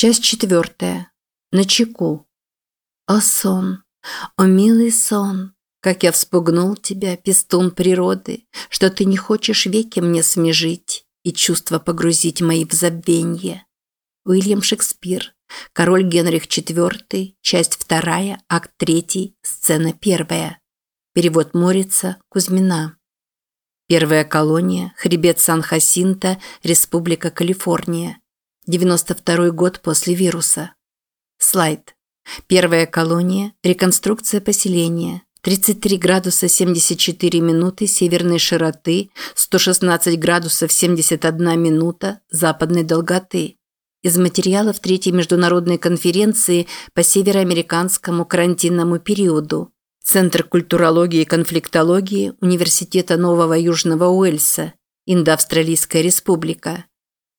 Часть четвертая. На. О сон, о милый сон, как я вспугнул тебя, пестун природы, что ты не хочешь веки мне смежить и чувства погрузить мои в забвенье. Уильям Шекспир. Король Генрих IV. Часть вторая, акт третий, сцена первая. Перевод Морица Кузьмина. Первая колония, хребет Сан-Хасинто, Республика Калифорния. 92 год после вируса. Слайд. Первая колония, реконструкция поселения. 33 градуса 74 минуты северной широты, 116 градусов 71 минута западной долготы. Из материалов Третьей международной конференции по североамериканскому карантинному периоду. Центр культурологии и конфликтологии Университета Нового Южного Уэльса, Индоавстралийская республика.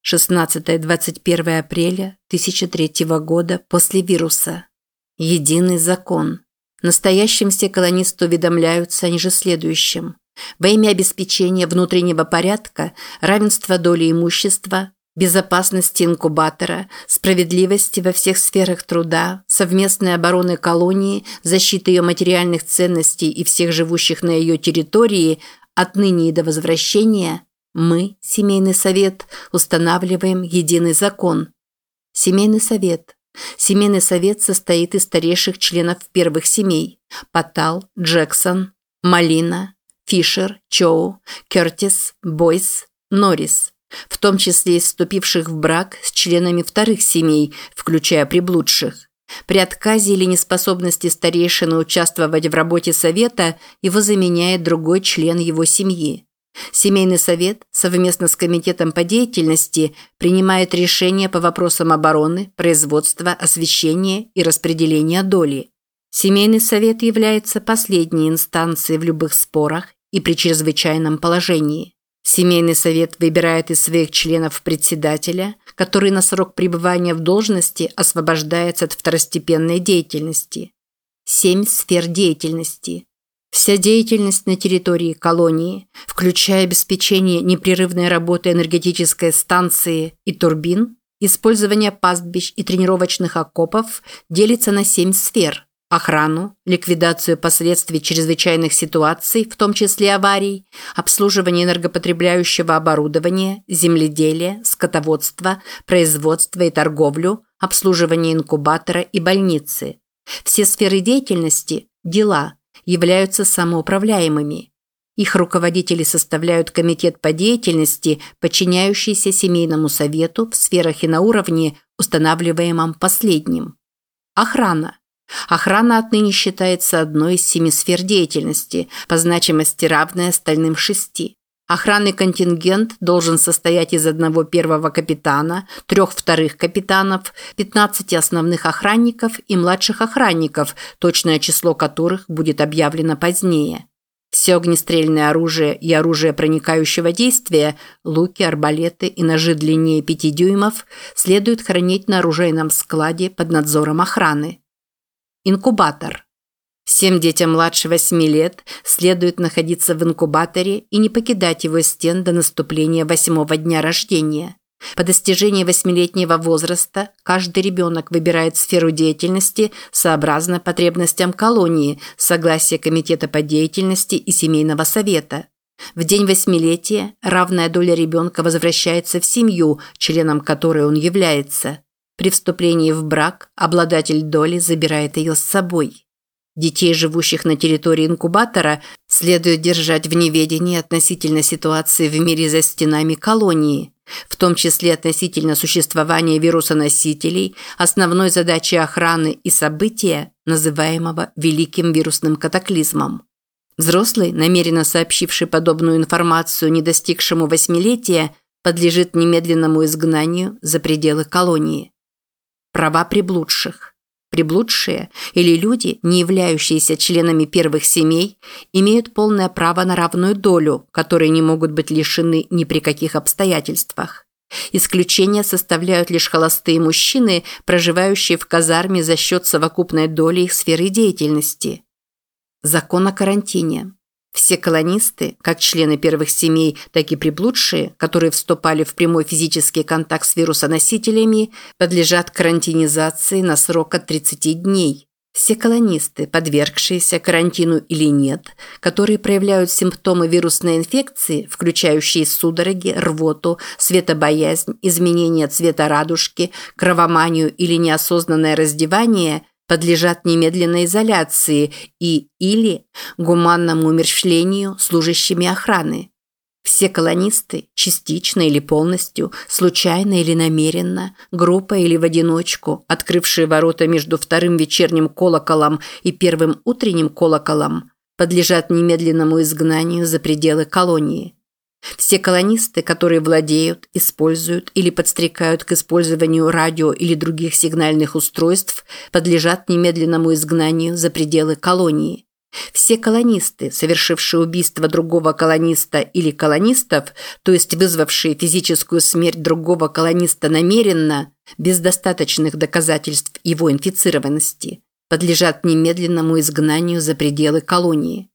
16-21 апреля 1003 года после вируса. Единый закон. Настоящим все колонисты уведомляются о ниже следующем. Во имя обеспечения внутреннего порядка, равенства доли имущества, безопасности инкубатора, справедливости во всех сферах труда, совместной обороны колонии, защиты ее материальных ценностей и всех живущих на ее территории, отныне и до возвращения – мы, семейный совет, устанавливаем единый закон. Семейный совет. Семейный совет состоит из старейших членов первых семей – Патал, Джексон, Малина, Фишер, Чоу, Кертис, Бойс, Норрис, в том числе из вступивших в брак с членами вторых семей, включая приблудших. При отказе или неспособности старейшины участвовать в работе совета его заменяет другой член его семьи. Семейный совет совместно с комитетом по деятельности принимает решения по вопросам обороны, производства, освещения и распределения доли. Семейный совет является последней инстанцией в любых спорах и при чрезвычайном положении. Семейный совет выбирает из своих членов председателя, который на срок пребывания в должности освобождается от второстепенной деятельности. Семь сфер деятельности – Вся деятельность на территории колонии, включая обеспечение непрерывной работы энергетической станции и турбин, использование пастбищ и тренировочных окопов, делится на семь сфер – охрану, ликвидацию последствий чрезвычайных ситуаций, в том числе аварий, обслуживание энергопотребляющего оборудования, земледелие, скотоводство, производство и торговлю, обслуживание инкубатора и больницы. Все сферы деятельности – дела – являются самоуправляемыми. Их руководители составляют комитет по деятельности, подчиняющийся семейному совету в сферах и на уровне, устанавливаемом последним. Охрана. Охрана отныне считается одной из семи сфер деятельности, по значимости равной остальным шести. Охранный контингент должен состоять из одного первого капитана, трех вторых капитанов, 15 основных охранников и младших охранников, точное число которых будет объявлено позднее. Все огнестрельное оружие и оружие проникающего действия, луки, арбалеты и ножи длиннее 5 дюймов следует хранить на оружейном складе под надзором охраны. Инкубатор – Всем детям младше 8 лет следует находиться в инкубаторе и не покидать его стен до наступления восьмого дня рождения. По достижении восьмилетнего возраста каждый ребенок выбирает сферу деятельности сообразно потребностям колонии, согласие комитета по деятельности и семейного совета. В день восьмилетия равная доля ребенка возвращается в семью, членом которой он является. При вступлении в брак обладатель доли забирает ее с собой. Детей, живущих на территории инкубатора, следует держать в неведении относительно ситуации в мире за стенами колонии, в том числе относительно существования вирусоносителей, основной задачи охраны и события, называемого великим вирусным катаклизмом. Взрослый, намеренно сообщивший подобную информацию не достигшему восьмилетия, подлежит немедленному изгнанию за пределы колонии. Права приблудших. Приблудшие или люди, не являющиеся членами первых семей, имеют полное право на равную долю, которой не могут быть лишены ни при каких обстоятельствах. Исключение составляют лишь холостые мужчины, проживающие в казарме за счет совокупной доли их сферы деятельности. Закон о карантине. Все колонисты, как члены первых семей, так и приблудшие, которые вступали в прямой физический контакт с вирусоносителями, подлежат карантинизации на срок от 30 дней. Все колонисты, подвергшиеся карантину или нет, которые проявляют симптомы вирусной инфекции, включающие судороги, рвоту, светобоязнь, изменение цвета радужки, кровоманию или неосознанное раздевание, подлежат немедленной изоляции и или гуманному умерщвлению служащими охраны. Все колонисты, частично или полностью, случайно или намеренно, группой или в одиночку, открывшие ворота между вторым вечерним колоколом и первым утренним колоколом, подлежат немедленному изгнанию за пределы колонии. Все колонисты, которые владеют, используют или подстрекают к использованию радио или других сигнальных устройств, подлежат немедленному изгнанию за пределы колонии. Все колонисты, совершившие убийство другого колониста или колонистов, то есть вызвавшие физическую смерть другого колониста намеренно, без достаточных доказательств его инфицированности, подлежат немедленному изгнанию за пределы колонии.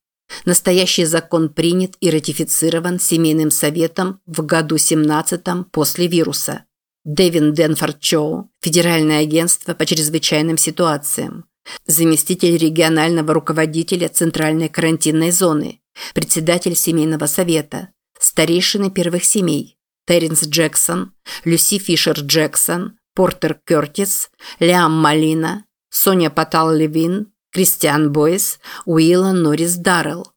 Настоящий закон принят и ратифицирован Семейным советом в году 17 после вируса. Дэвин Денфорд Чоу, Федеральное агентство по чрезвычайным ситуациям. Заместитель регионального руководителя Центральной карантинной зоны, председатель семейного совета, старейшины первых семей, Терренс Джексон, Люси Фишер Джексон, Портер Кертис, Лиам Малина, Соня Патал-Левин, Кристиан Бойс, Уилла Норрис Даррелл.